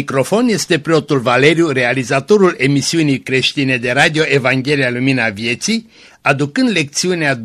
microfon este preotul Valeriu, realizatorul emisiunii creștine de radio Evanghelia Lumina Vieții, aducând lecțiunea 2C085.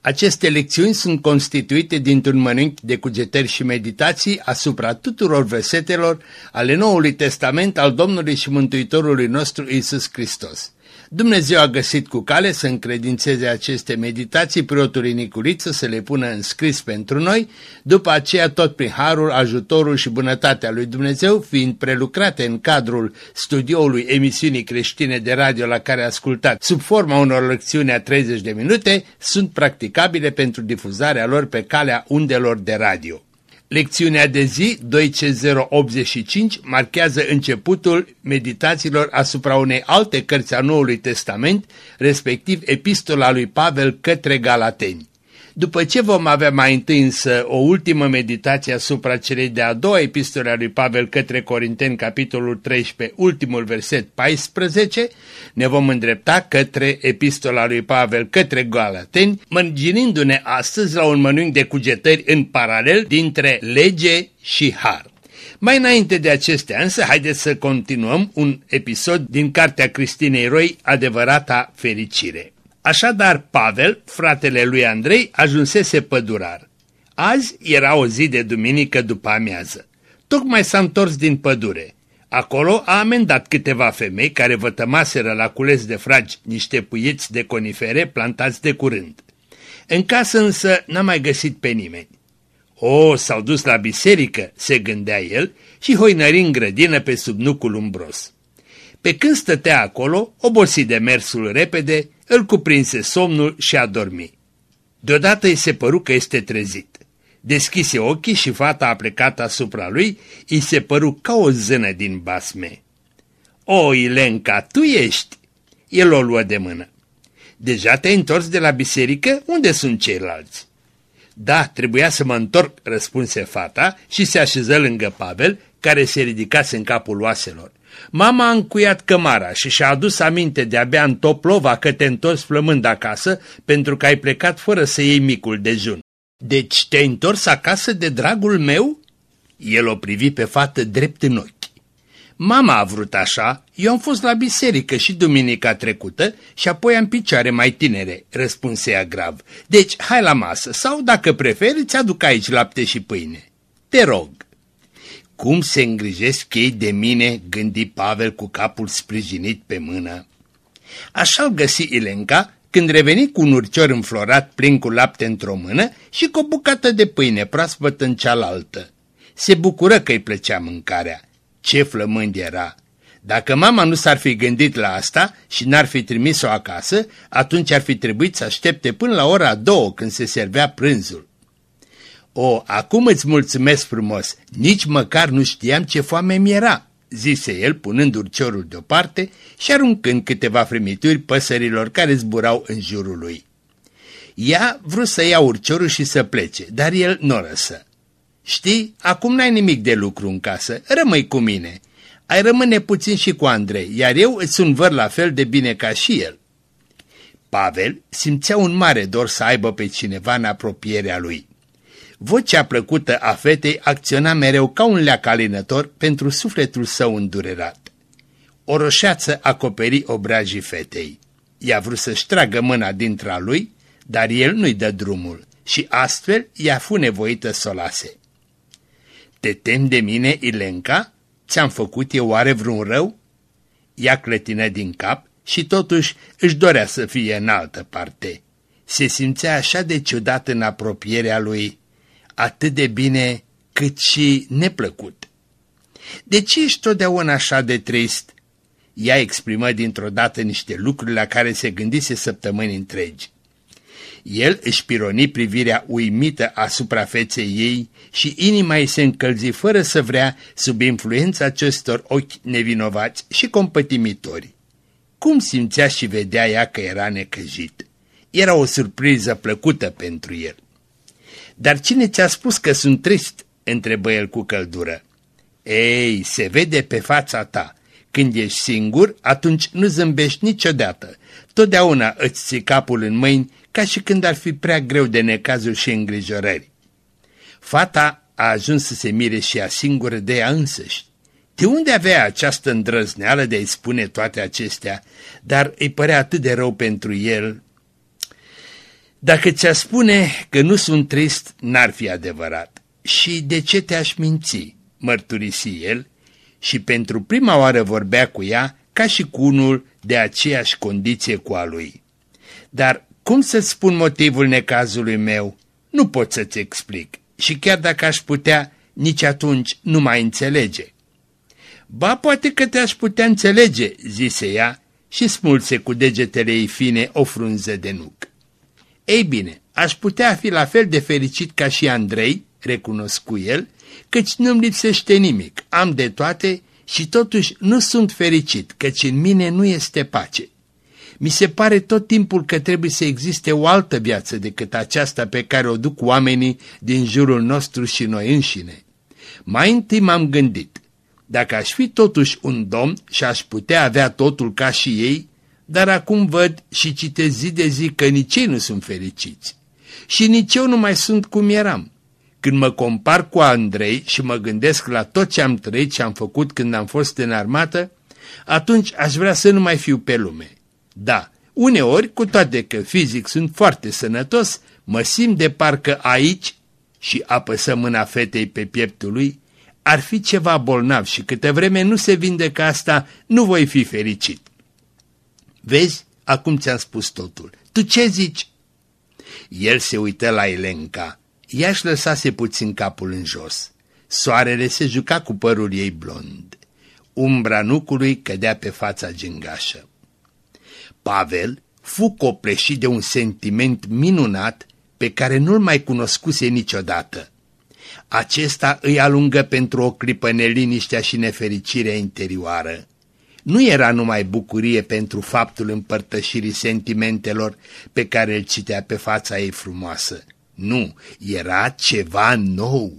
Aceste lecțiuni sunt constituite dintr-un mănânchi de cugetări și meditații asupra tuturor versetelor ale Noului Testament al Domnului și Mântuitorului nostru Isus Hristos. Dumnezeu a găsit cu cale să încredințeze aceste meditații preotului Nicuriță să le pună în scris pentru noi, după aceea tot prin harul, ajutorul și bunătatea lui Dumnezeu, fiind prelucrate în cadrul studioului emisiunii creștine de radio la care ascultați sub forma unor lecțiuni a 30 de minute, sunt practicabile pentru difuzarea lor pe calea undelor de radio. Lecțiunea de zi 2C085 marchează începutul meditațiilor asupra unei alte cărți a Noului Testament, respectiv Epistola lui Pavel către Galateni. După ce vom avea mai întâi însă o ultimă meditație asupra celei de-a doua epistole a lui Pavel către Corinteni, capitolul 13, ultimul verset 14, ne vom îndrepta către epistola lui Pavel către Galateni, mărginindu-ne astăzi la un mănânc de cugetări în paralel dintre lege și har. Mai înainte de acestea însă, haideți să continuăm un episod din cartea Cristinei Roi, Adevărata Fericire. Așadar, Pavel, fratele lui Andrei, ajunsese pădurar. Azi era o zi de duminică după amiază. Tocmai s-a întors din pădure. Acolo a amendat câteva femei care vătămaseră la cules de fragi niște puieți de conifere plantați de curând. În casă însă n-a mai găsit pe nimeni. O, s-au dus la biserică, se gândea el, și hoinări în grădină pe sub nucul umbros. Pe când stătea acolo, obosit de mersul repede, îl cuprinse somnul și a dormit. Deodată îi se păru că este trezit. Deschise ochii și fata a plecat asupra lui, îi se păru ca o zână din basme. O, Ilenca, tu ești!" El o luă de mână. Deja te-ai întors de la biserică? Unde sunt ceilalți?" Da, trebuia să mă întorc," răspunse fata și se așeză lângă Pavel, care se ridicase în capul oaselor. Mama a încuiat cămara și și-a adus aminte de-abia în toplova că te întorci flămând acasă pentru că ai plecat fără să iei micul dejun. Deci te-ai întors acasă de dragul meu? El o privi pe fată drept în ochi. Mama a vrut așa, eu am fost la biserică și duminica trecută și apoi am picioare mai tinere, răspunse ea grav. Deci hai la masă sau, dacă preferi, îți aduc aici lapte și pâine. Te rog. Cum se îngrijesc ei de mine, gândi Pavel cu capul sprijinit pe mână. Așa-l găsi Ilenca când reveni cu un urcior înflorat plin cu lapte într-o mână și cu o bucată de pâine proaspăt în cealaltă. Se bucură că îi plăcea mâncarea. Ce flămând era! Dacă mama nu s-ar fi gândit la asta și n-ar fi trimis-o acasă, atunci ar fi trebuit să aștepte până la ora două când se servea prânzul. O, acum îți mulțumesc frumos, nici măcar nu știam ce foame mi-era, zise el punând urciorul deoparte și aruncând câteva frimituri păsărilor care zburau în jurul lui. Ea vrut să ia urciorul și să plece, dar el nu răsă. Știi, acum n-ai nimic de lucru în casă, rămâi cu mine. Ai rămâne puțin și cu Andrei, iar eu îți sunt văr la fel de bine ca și el. Pavel simțea un mare dor să aibă pe cineva în apropierea lui. Vocea plăcută a fetei acționa mereu ca un leac alinător pentru sufletul său îndurerat. O roșeață acoperi obrajii fetei. Ea vrut să-și tragă mâna dintre lui, dar el nu-i dă drumul și astfel ea fu nevoită să o lase. Te tem de mine, Ilenca? Ți-am făcut eu oare vreun rău?" Ea clătină din cap și totuși își dorea să fie în altă parte. Se simțea așa de ciudat în apropierea lui atât de bine cât și neplăcut. De ce ești totdeauna așa de trist? Ea exprimă dintr-o dată niște lucruri la care se gândise săptămâni întregi. El își pironi privirea uimită asupra feței ei și inima ei se încălzi fără să vrea sub influența acestor ochi nevinovați și compătimitori. Cum simțea și vedea ea că era necăjit? Era o surpriză plăcută pentru el. Dar cine ți-a spus că sunt trist?" întrebă el cu căldură. Ei, se vede pe fața ta. Când ești singur, atunci nu zâmbești niciodată. Totdeauna îți ții capul în mâini, ca și când ar fi prea greu de necazuri și îngrijorări. Fata a ajuns să se mire și ea singură de ea însăși. De unde avea această îndrăzneală de a-i spune toate acestea, dar îi părea atât de rău pentru el? Dacă ți-a spune că nu sunt trist, n-ar fi adevărat. Și de ce te-aș minți? mărturisi el și pentru prima oară vorbea cu ea ca și cu unul de aceeași condiție cu a lui. Dar cum să-ți spun motivul necazului meu? Nu pot să-ți explic și chiar dacă aș putea, nici atunci nu mai înțelege. Ba, poate că te-aș putea înțelege, zise ea și smulse cu degetele ei fine o frunză de nuc. Ei bine, aș putea fi la fel de fericit ca și Andrei, recunoscu el, căci nu-mi lipsește nimic, am de toate și totuși nu sunt fericit, căci în mine nu este pace. Mi se pare tot timpul că trebuie să existe o altă viață decât aceasta pe care o duc oamenii din jurul nostru și noi înșine. Mai întâi m-am gândit, dacă aș fi totuși un domn și aș putea avea totul ca și ei, dar acum văd și citez zi de zi că nici ei nu sunt fericiți. Și nici eu nu mai sunt cum eram. Când mă compar cu Andrei și mă gândesc la tot ce am trăit și am făcut când am fost în armată, atunci aș vrea să nu mai fiu pe lume. Da, uneori, cu toate că fizic sunt foarte sănătos, mă simt de parcă aici, și apăsă mâna fetei pe pieptul lui, ar fi ceva bolnav și câte vreme nu se vindecă asta, nu voi fi fericit. Vezi, acum ți-am spus totul. Tu ce zici? El se uită la Elenca. Ea își lăsase puțin capul în jos. Soarele se juca cu părul ei blond. Umbra nucului cădea pe fața gingașă. Pavel fu copleșit de un sentiment minunat pe care nu-l mai cunoscuse niciodată. Acesta îi alungă pentru o clipă neliniștea și nefericirea interioară. Nu era numai bucurie pentru faptul împărtășirii sentimentelor pe care îl citea pe fața ei frumoasă. Nu, era ceva nou.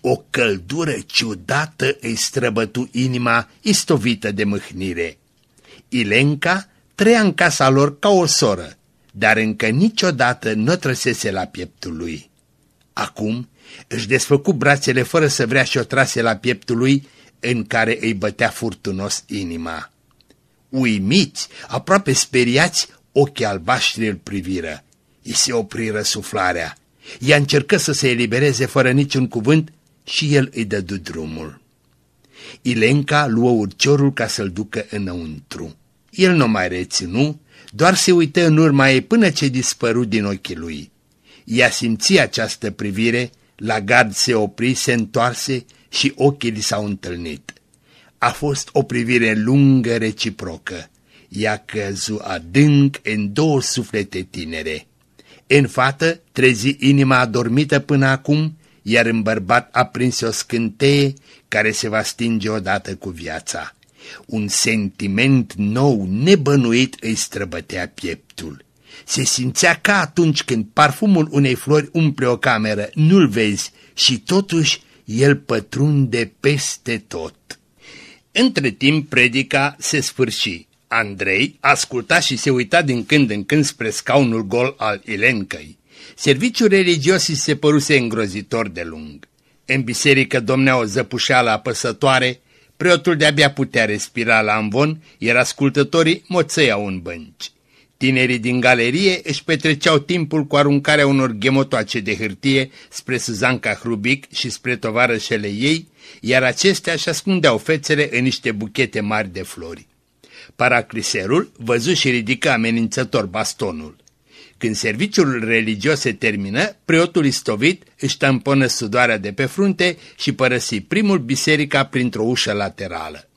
O căldură ciudată îi străbătu inima istovită de mâhnire. Ilenca trăia în casa lor ca o soră, dar încă niciodată nu trăsese la pieptul lui. Acum își desfăcu brațele fără să vrea și o trase la pieptul lui, în care îi bătea furtunos inima. Uimiți, aproape speriați, ochii albaștri îl priviră. I se opri răsuflarea. Ea încercă să se elibereze fără niciun cuvânt și el îi dădu drumul. Ilenca luă urciorul ca să-l ducă înăuntru. El nu mai reținu, doar se uită în urma ei până ce dispăru din ochii lui. Ea simți această privire, la gard se opri, se întoarse și ochii li s-au întâlnit. A fost o privire lungă reciprocă. Ea căzu adânc în două suflete tinere. În fată trezi inima adormită până acum, iar în bărbat a prins o scânteie care se va stinge odată cu viața. Un sentiment nou, nebănuit, îi străbătea pieptul. Se simțea ca atunci când parfumul unei flori umple o cameră, nu-l vezi și totuși el pătrunde peste tot. Între timp predica se sfârși. Andrei asculta și se uita din când în când spre scaunul gol al Ilencăi. Serviciul religios îi se păruse îngrozitor de lung. În biserică domnea o zăpușeală apăsătoare, preotul de-abia putea respira la amvon, iar ascultătorii moțăiau în bănci. Tinerii din galerie își petreceau timpul cu aruncarea unor ghemotoace de hârtie spre Suzanca Hrubic și spre tovarășele ei, iar acestea își ascundeau fețele în niște buchete mari de flori. Paracliserul văzu și ridică amenințător bastonul. Când serviciul religios se termină, preotul istovit își tamponă sudoarea de pe frunte și părăsi primul biserica printr-o ușă laterală.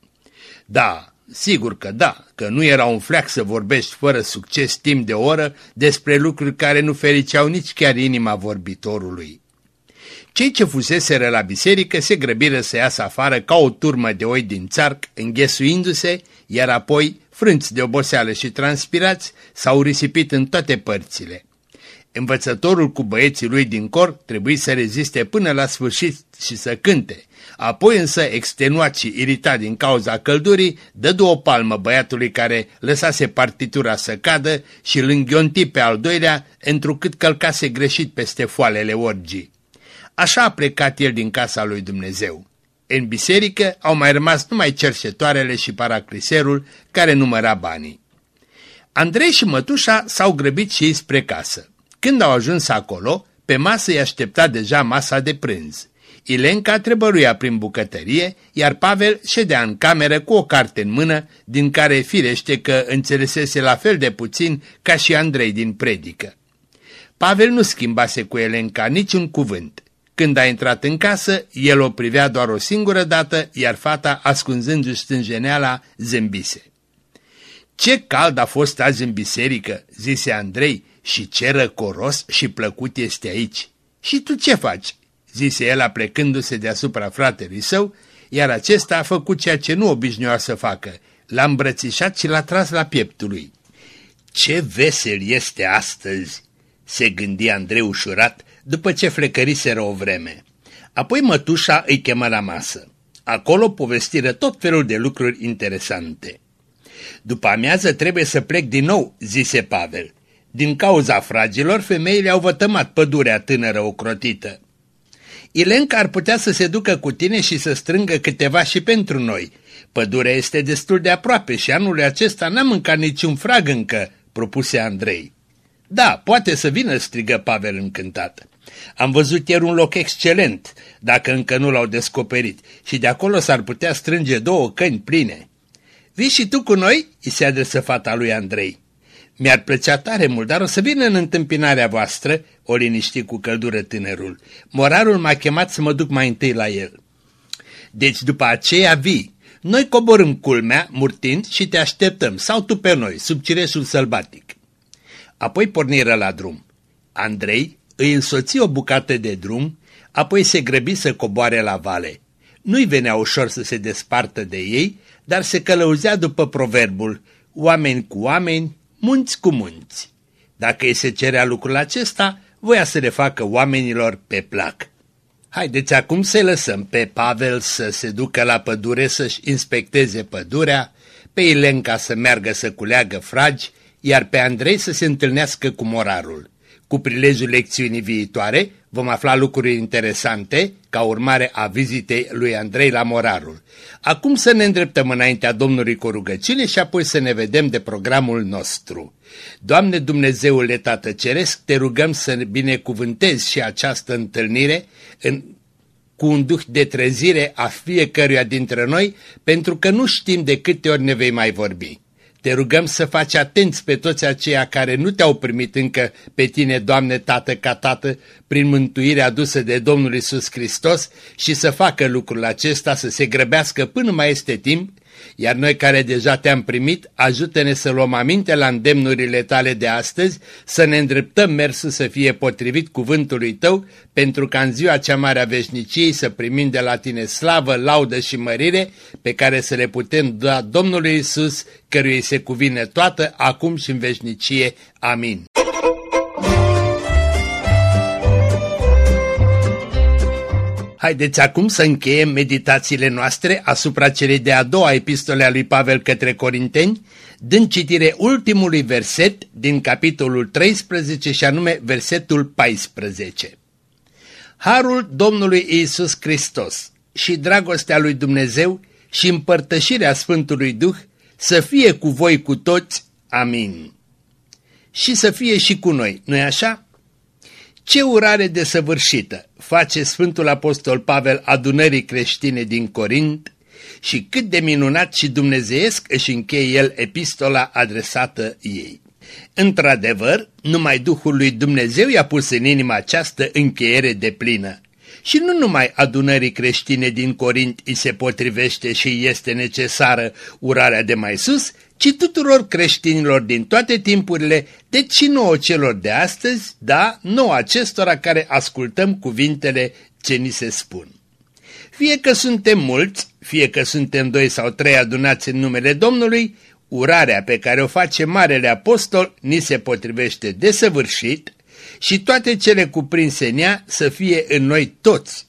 Da, sigur că da, că nu era un fleac să vorbești fără succes timp de o oră despre lucruri care nu fericeau nici chiar inima vorbitorului. Cei ce fuseseră la biserică se grăbiră să iasă afară ca o turmă de oi din țarc, înghesuindu-se, iar apoi, frânți de oboseală și transpirați, s-au risipit în toate părțile. Învățătorul cu băieții lui din cor trebuie să reziste până la sfârșit și să cânte. Apoi însă, extenuat și iritat din cauza căldurii, dădu o palmă băiatului care lăsase partitura să cadă și îl înghionti pe al doilea, întrucât călcase greșit peste foalele orgii. Așa a plecat el din casa lui Dumnezeu. În biserică au mai rămas numai cercetoarele și paracliserul care număra banii. Andrei și mătușa s-au grăbit și ei spre casă. Când au ajuns acolo, pe masă îi aștepta deja masa de prânz. Ilenca trebăruia prin bucătărie, iar Pavel ședea în cameră cu o carte în mână, din care firește că înțelesese la fel de puțin ca și Andrei din predică. Pavel nu schimbase cu Elenca niciun cuvânt. Când a intrat în casă, el o privea doar o singură dată, iar fata, ascunzându-și stânjeneala, zâmbise. Ce cald a fost azi în biserică, zise Andrei, și ce răcoros și plăcut este aici. Și tu ce faci? Zise el aplecându-se deasupra fratelui său, iar acesta a făcut ceea ce nu obișnuia să facă. L-a îmbrățișat și l-a tras la pieptul lui. Ce vesel este astăzi!" se gândi Andrei ușurat după ce flecăriseră o vreme. Apoi mătușa îi chemă la masă. Acolo povestiră tot felul de lucruri interesante. După amiază trebuie să plec din nou, zise Pavel. Din cauza fragilor, femeile au vătămat pădurea tânără ocrotită. Ilenca ar putea să se ducă cu tine și să strângă câteva și pentru noi. Pădurea este destul de aproape și anul acesta n-am mâncat niciun frag încă, propuse Andrei. Da, poate să vină, strigă Pavel încântat. Am văzut ieri un loc excelent, dacă încă nu l-au descoperit, și de acolo s-ar putea strânge două căni pline. Vii și tu cu noi?" îi se adresă fata lui Andrei. Mi-ar plăcea tare mult, dar o să vin în întâmpinarea voastră, o liniști cu căldură tânărul. Morarul m-a chemat să mă duc mai întâi la el. Deci după aceea vii. Noi coborâm culmea, murtind, și te așteptăm, sau tu pe noi, sub cireșul sălbatic. Apoi porniră la drum. Andrei îi însoți o bucată de drum, apoi se grăbi să coboare la vale. Nu-i venea ușor să se despartă de ei, dar se călăuzea după proverbul, oameni cu oameni, munți cu munți. Dacă îi se cerea lucrul acesta, voia să le facă oamenilor pe plac. Haideți acum să lăsăm pe Pavel să se ducă la pădure să-și inspecteze pădurea, pe Ilenca să meargă să culeagă fragi, iar pe Andrei să se întâlnească cu morarul. Cu prilejul lecțiunii viitoare vom afla lucruri interesante ca urmare a vizitei lui Andrei la Morarul. Acum să ne îndreptăm înaintea Domnului cu rugăciune și apoi să ne vedem de programul nostru. Doamne Dumnezeule Tată Ceresc, te rugăm să binecuvântezi și această întâlnire în cu un duh de trezire a fiecăruia dintre noi, pentru că nu știm de câte ori ne vei mai vorbi. Te rugăm să faci atenți pe toți aceia care nu te-au primit încă pe tine, Doamne Tată ca Tată, prin mântuirea adusă de Domnul Isus Hristos și să facă lucrul acesta să se grăbească până mai este timp iar noi care deja te-am primit, ajută-ne să luăm aminte la îndemnurile tale de astăzi, să ne îndreptăm mersul să fie potrivit cuvântului tău, pentru ca în ziua cea mare a veșniciei să primim de la tine slavă, laudă și mărire, pe care să le putem da Domnului Isus, căruia se cuvine toată, acum și în veșnicie. Amin. Haideți acum să încheiem meditațiile noastre asupra celei de-a doua epistole a lui Pavel către Corinteni, dând citire ultimului verset din capitolul 13 și anume versetul 14. Harul Domnului Iisus Hristos și dragostea lui Dumnezeu și împărtășirea Sfântului Duh să fie cu voi cu toți. Amin. Și să fie și cu noi, nu-i așa? Ce urare desăvârșită face Sfântul Apostol Pavel adunării creștine din Corint și cât de minunat și dumnezeiesc își încheie el epistola adresată ei. Într-adevăr, numai Duhul lui Dumnezeu i-a pus în inima această încheiere de plină. Și nu numai adunării creștine din Corint îi se potrivește și este necesară urarea de mai sus, ci tuturor creștinilor din toate timpurile, deci și nouă celor de astăzi, da, nouă acestora care ascultăm cuvintele ce ni se spun. Fie că suntem mulți, fie că suntem doi sau trei adunați în numele Domnului, urarea pe care o face Marele Apostol ni se potrivește desăvârșit și toate cele cuprinse în ea să fie în noi toți.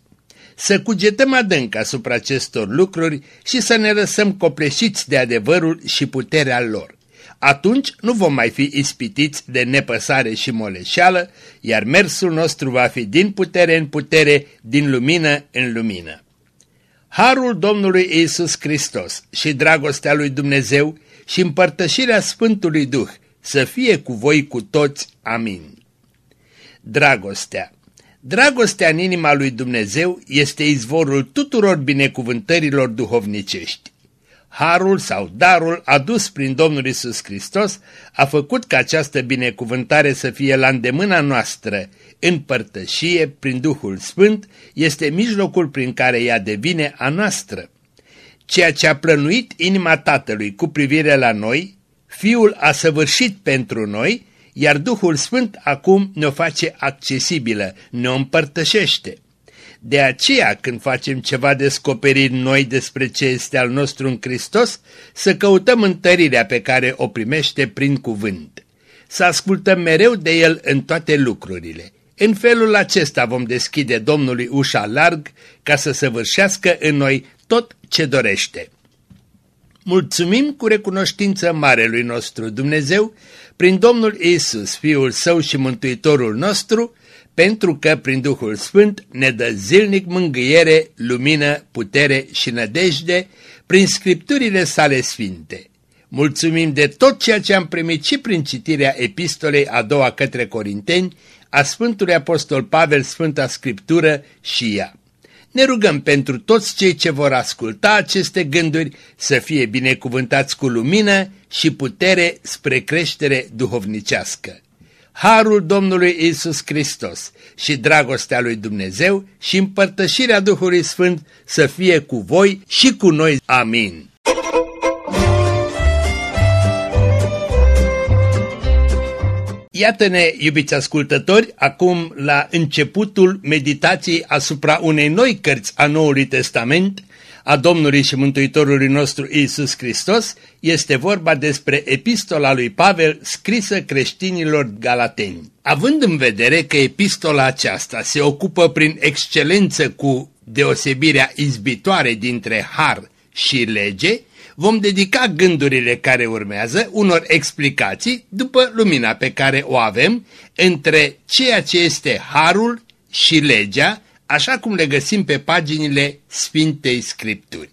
Să cugetăm adânc asupra acestor lucruri și să ne lăsăm copleșiți de adevărul și puterea lor. Atunci nu vom mai fi ispitiți de nepăsare și moleșeală, iar mersul nostru va fi din putere în putere, din lumină în lumină. Harul Domnului Isus Hristos și dragostea lui Dumnezeu și împărtășirea Sfântului Duh să fie cu voi cu toți. Amin. Dragostea Dragostea în inima lui Dumnezeu este izvorul tuturor binecuvântărilor duhovnicești. Harul sau darul adus prin Domnul Isus Hristos a făcut ca această binecuvântare să fie la îndemâna noastră, în părtășie, prin Duhul Sfânt, este mijlocul prin care ea devine a noastră. Ceea ce a plănuit inima Tatălui cu privire la noi, Fiul a săvârșit pentru noi, iar Duhul Sfânt acum ne-o face accesibilă, ne-o împărtășește. De aceea, când facem ceva descoperiri noi despre ce este al nostru în Hristos, să căutăm întărirea pe care o primește prin cuvânt. Să ascultăm mereu de El în toate lucrurile. În felul acesta vom deschide Domnului ușa larg ca să săvârșească în noi tot ce dorește. Mulțumim cu recunoștință Marelui nostru Dumnezeu, prin Domnul Isus, Fiul Său și Mântuitorul nostru, pentru că prin Duhul Sfânt ne dă zilnic mângâiere, lumină, putere și nădejde prin scripturile sale sfinte. Mulțumim de tot ceea ce am primit și prin citirea epistolei a doua către Corinteni, a Sfântului Apostol Pavel, Sfânta Scriptură și ea. Ne rugăm pentru toți cei ce vor asculta aceste gânduri să fie binecuvântați cu lumină și putere spre creștere duhovnicească. Harul Domnului Isus Hristos și dragostea lui Dumnezeu și împărtășirea Duhului Sfânt să fie cu voi și cu noi. Amin. Iată-ne, iubiți ascultători, acum la începutul meditației asupra unei noi cărți a Noului Testament, a Domnului și Mântuitorului nostru Isus Hristos, este vorba despre epistola lui Pavel scrisă creștinilor galateni. Având în vedere că epistola aceasta se ocupă prin excelență cu deosebirea izbitoare dintre har și lege, vom dedica gândurile care urmează unor explicații după lumina pe care o avem între ceea ce este harul și legea, așa cum le găsim pe paginile Sfintei Scripturi.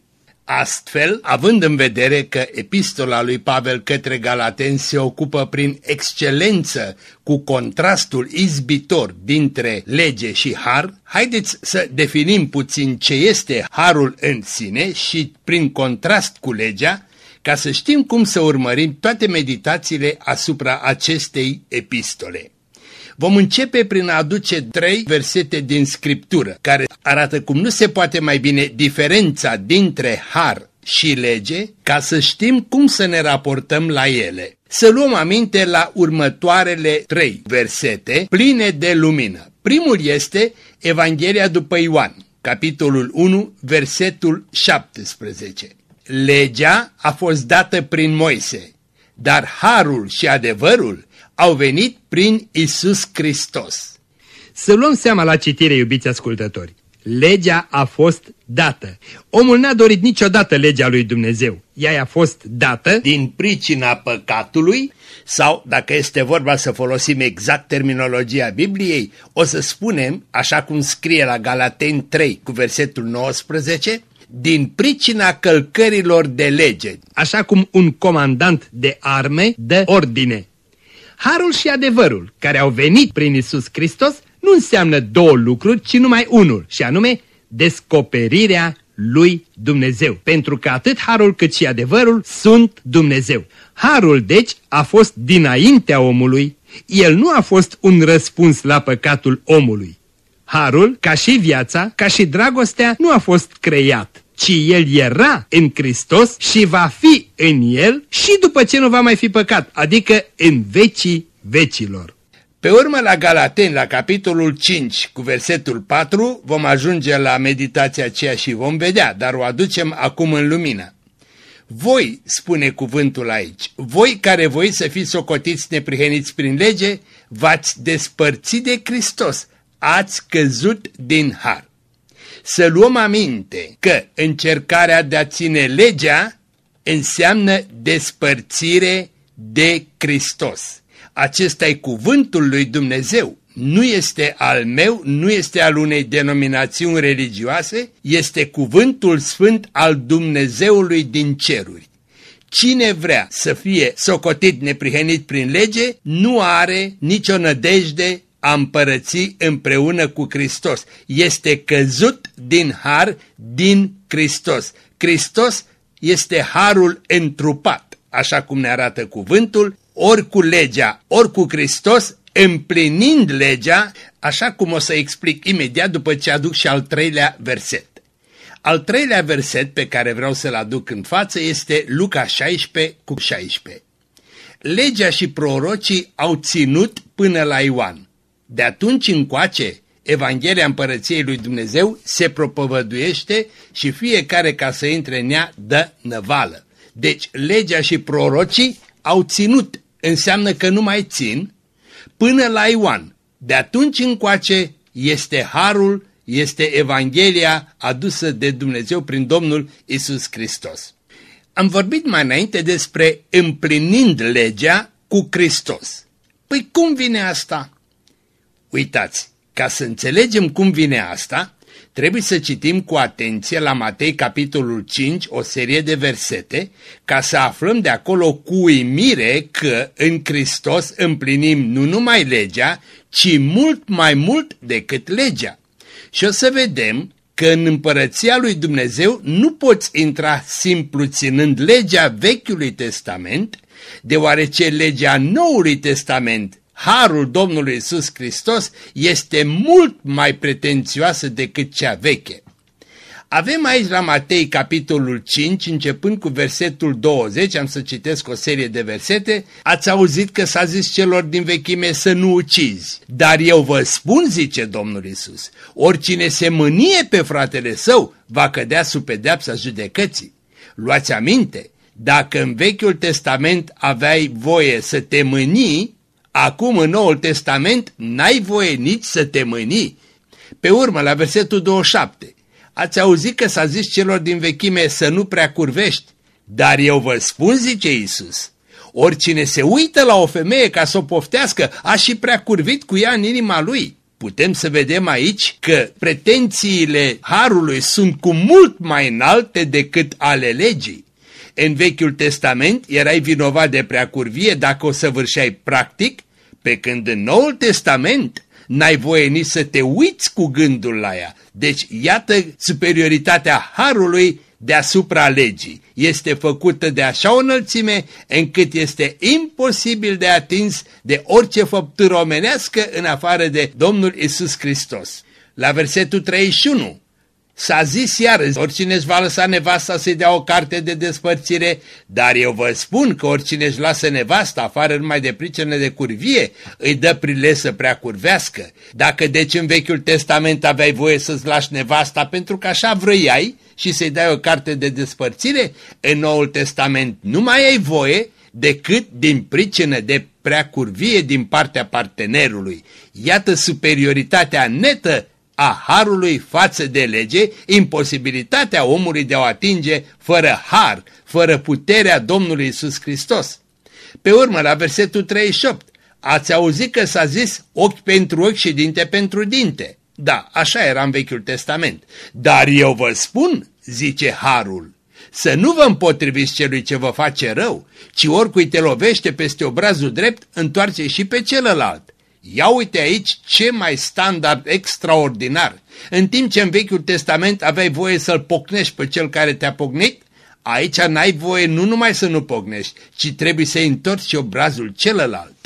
Astfel, având în vedere că epistola lui Pavel către Galaten se ocupă prin excelență cu contrastul izbitor dintre lege și har, haideți să definim puțin ce este harul în sine și prin contrast cu legea, ca să știm cum să urmărim toate meditațiile asupra acestei epistole. Vom începe prin a aduce trei versete din Scriptură, care arată cum nu se poate mai bine diferența dintre har și lege, ca să știm cum să ne raportăm la ele. Să luăm aminte la următoarele trei versete pline de lumină. Primul este Evanghelia după Ioan, capitolul 1, versetul 17. Legea a fost dată prin Moise, dar harul și adevărul au venit prin Isus Hristos. Să luăm seama la citire, iubiți ascultători. Legea a fost dată. Omul n-a dorit niciodată legea lui Dumnezeu. Ea a fost dată din pricina păcatului sau, dacă este vorba să folosim exact terminologia Bibliei, o să spunem, așa cum scrie la Galateni 3 cu versetul 19, din pricina călcărilor de lege, așa cum un comandant de arme dă ordine Harul și adevărul, care au venit prin Isus Hristos, nu înseamnă două lucruri, ci numai unul, și anume descoperirea lui Dumnezeu. Pentru că atât harul cât și adevărul sunt Dumnezeu. Harul, deci, a fost dinaintea omului, el nu a fost un răspuns la păcatul omului. Harul, ca și viața, ca și dragostea, nu a fost creat, ci el era în Hristos și va fi în el și după ce nu va mai fi păcat, adică în vecii vecilor. Pe urmă la Galaten, la capitolul 5, cu versetul 4, vom ajunge la meditația aceea și vom vedea, dar o aducem acum în lumină. Voi, spune cuvântul aici, voi care voi să fiți socotiți nepriheniți prin lege, v-ați despărțit de Hristos, ați căzut din har. Să luăm aminte că încercarea de a ține legea înseamnă despărțire de Hristos. Acesta e cuvântul lui Dumnezeu. Nu este al meu, nu este al unei denominațiuni religioase, este cuvântul sfânt al Dumnezeului din ceruri. Cine vrea să fie socotit neprihenit prin lege, nu are nicio nădejde a împărăți împreună cu Hristos. Este căzut din har din Hristos. Hristos este harul întrupat, așa cum ne arată cuvântul, ori cu legea, ori cu Hristos, împlinind legea, așa cum o să explic imediat după ce aduc și al treilea verset. Al treilea verset pe care vreau să-l aduc în față este Luca 16 cu 16. Legea și prorocii au ținut până la Ioan. De atunci încoace, Evanghelia Împărăției lui Dumnezeu se propovăduiește și fiecare ca să intre în ea dă năvală. Deci legea și prorocii au ținut, înseamnă că nu mai țin, până la Ioan. De atunci încoace este harul, este Evanghelia adusă de Dumnezeu prin Domnul Isus Hristos. Am vorbit mai înainte despre împlinind legea cu Hristos. Păi cum vine asta? Uitați, ca să înțelegem cum vine asta, trebuie să citim cu atenție la Matei capitolul 5 o serie de versete ca să aflăm de acolo cu uimire că în Hristos împlinim nu numai legea, ci mult mai mult decât legea. Și o să vedem că în împărăția lui Dumnezeu nu poți intra simplu ținând legea Vechiului Testament, deoarece legea Noului Testament harul Domnului Isus Hristos este mult mai pretențioasă decât cea veche. Avem aici la Matei capitolul 5, începând cu versetul 20, am să citesc o serie de versete, ați auzit că s-a zis celor din vechime să nu ucizi, dar eu vă spun, zice Domnul Isus, oricine se mânie pe fratele său va cădea sub pedeapsa judecății. Luați aminte, dacă în Vechiul Testament aveai voie să te mânii, Acum în Noul Testament n-ai voie nici să te mâni. Pe urmă, la versetul 27, ați auzit că s-a zis celor din vechime să nu prea curvești, dar eu vă spun, zice Iisus, oricine se uită la o femeie ca să o poftească, a și prea curvit cu ea în inima lui. Putem să vedem aici că pretențiile Harului sunt cu mult mai înalte decât ale legii. În Vechiul Testament erai vinovat de preacurvie dacă o săvârșeai practic, pe când în Noul Testament n-ai voie nici să te uiți cu gândul la ea. Deci iată superioritatea Harului deasupra legii. Este făcută de așa o înălțime încât este imposibil de atins de orice făptură omenească în afară de Domnul Isus Hristos. La versetul 31 S-a zis iar, oricine își va lăsa nevasta să-i dea o carte de despărțire, dar eu vă spun că oricine își lasă nevasta, afară numai de pricene de curvie, îi dă prilej să prea curvească. Dacă deci în Vechiul Testament aveai voie să-ți lași nevasta pentru că așa vrăiai și să-i dai o carte de despărțire, în Noul Testament nu mai ai voie decât din pricină de prea curvie din partea partenerului. Iată superioritatea netă a harului față de lege, imposibilitatea omului de a o atinge fără har, fără puterea Domnului Isus Hristos. Pe urmă, la versetul 38, ați auzit că s-a zis ochi pentru ochi și dinte pentru dinte. Da, așa era în Vechiul Testament. Dar eu vă spun, zice harul, să nu vă împotriviți celui ce vă face rău, ci oricui te lovește peste obrazul drept, întoarce și pe celălalt. Ia uite aici ce mai standard extraordinar. În timp ce în Vechiul Testament aveai voie să-l pocnești pe cel care te-a pocnit, aici n-ai voie nu numai să nu pocnești, ci trebuie să-i întorci obrazul celălalt.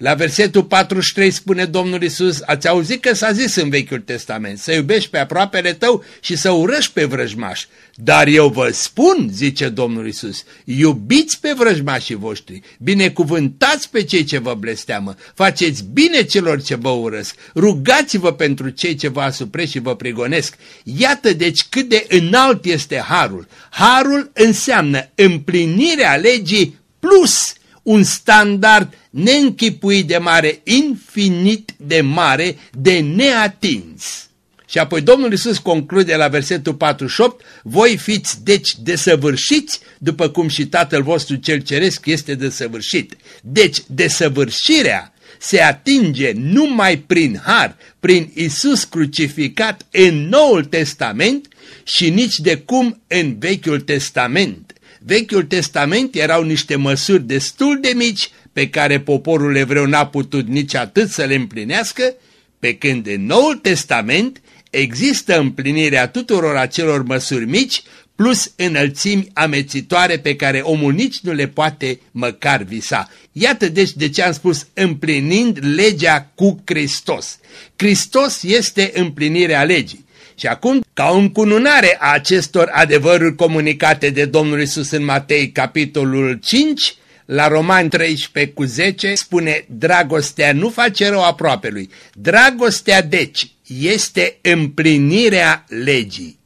La versetul 43 spune Domnul Isus, ați auzit că s-a zis în Vechiul Testament, să iubești pe aproapele tău și să urăști pe vrăjmaș. Dar eu vă spun, zice Domnul Isus, iubiți pe vrăjmașii voștri, binecuvântați pe cei ce vă blesteamă, faceți bine celor ce vă urăsc, rugați-vă pentru cei ce vă asupresc și vă prigonesc. Iată deci cât de înalt este harul. Harul înseamnă împlinirea legii plus un standard neînchipuit de mare, infinit de mare, de neatins. Și apoi Domnul Iisus conclude la versetul 48, voi fiți deci desăvârșiți, după cum și Tatăl vostru cel ceresc este desăvârșit. Deci desăvârșirea se atinge numai prin har, prin Isus crucificat în Noul Testament și nici de cum în Vechiul Testament. Vechiul Testament erau niște măsuri destul de mici pe care poporul evreu n-a putut nici atât să le împlinească, pe când în Noul Testament există împlinirea tuturor acelor măsuri mici plus înălțimi amețitoare pe care omul nici nu le poate măcar visa. Iată deci de ce am spus împlinind legea cu Hristos. Hristos este împlinirea legii. Și acum, ca o încununare a acestor adevăruri comunicate de Domnul Isus în Matei, capitolul 5, la Roman 13 cu 10, spune, dragostea nu face rău aproape lui. Dragostea, deci, este împlinirea legii.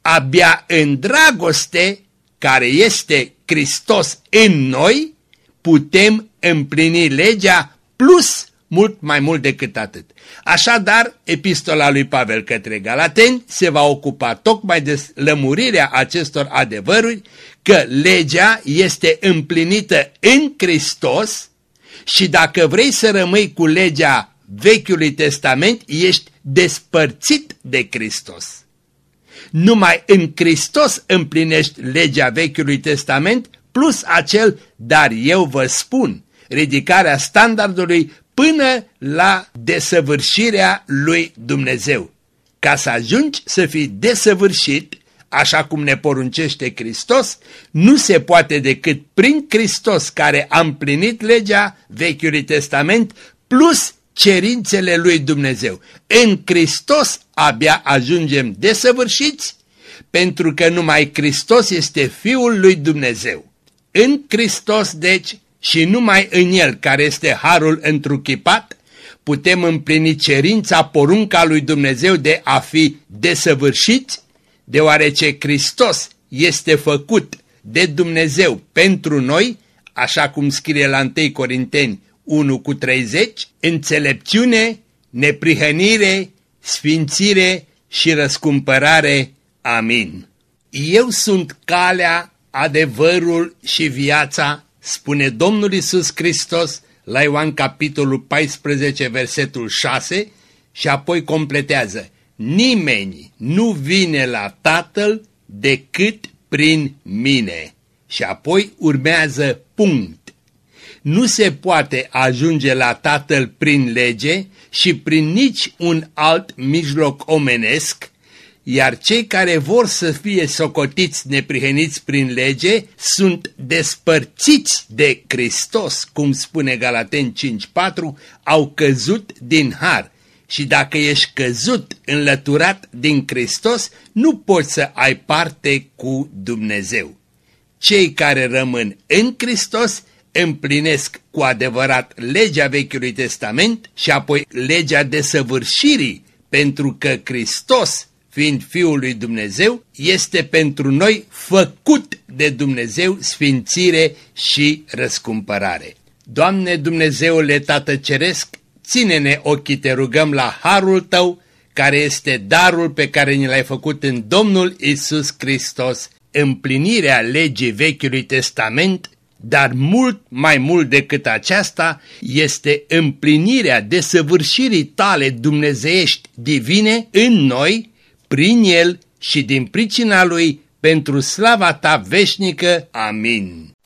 Abia în dragoste, care este Hristos în noi, putem împlini legea plus mult mai mult decât atât. Așadar, epistola lui Pavel către Galateni se va ocupa tocmai de lămurirea acestor adevăruri că legea este împlinită în Hristos și dacă vrei să rămâi cu legea Vechiului Testament, ești despărțit de Hristos. Numai în Hristos împlinești legea Vechiului Testament plus acel, dar eu vă spun, ridicarea standardului până la desăvârșirea lui Dumnezeu. Ca să ajungi să fii desăvârșit, așa cum ne poruncește Hristos, nu se poate decât prin Hristos care a împlinit legea Vechiului Testament plus cerințele lui Dumnezeu. În Hristos abia ajungem desăvârșiți, pentru că numai Hristos este Fiul lui Dumnezeu. În Hristos, deci, și numai în El, care este harul întruchipat, putem împlini cerința porunca lui Dumnezeu de a fi desăvârșiți, deoarece Hristos este făcut de Dumnezeu pentru noi, așa cum scrie la 1 Corinteni 1 cu 30, înțelepciune, neprihănire, sfințire și răscumpărare. Amin. Eu sunt calea, adevărul și viața, spune Domnul Isus Hristos la Ioan capitolul 14, versetul 6 și apoi completează Nimeni nu vine la Tatăl decât prin mine. Și apoi urmează punct. Nu se poate ajunge la Tatăl prin lege și prin nici un alt mijloc omenesc, iar cei care vor să fie socotiți nepriheniți prin lege sunt despărțiți de Hristos, cum spune Galaten 5.4, au căzut din har. Și dacă ești căzut, înlăturat din Hristos, nu poți să ai parte cu Dumnezeu. Cei care rămân în Hristos împlinesc cu adevărat legea Vechiului Testament și apoi legea desăvârșirii, pentru că Hristos fiind Fiul lui Dumnezeu, este pentru noi făcut de Dumnezeu sfințire și răscumpărare. Doamne Dumnezeule Tată Ceresc, ține-ne ochii, te rugăm la harul Tău, care este darul pe care ni l-ai făcut în Domnul Isus Hristos, împlinirea legii Vechiului Testament, dar mult mai mult decât aceasta este împlinirea desăvârșirii tale dumnezeiești divine în noi, prin el și din pricina lui, pentru slava ta veșnică. Amin.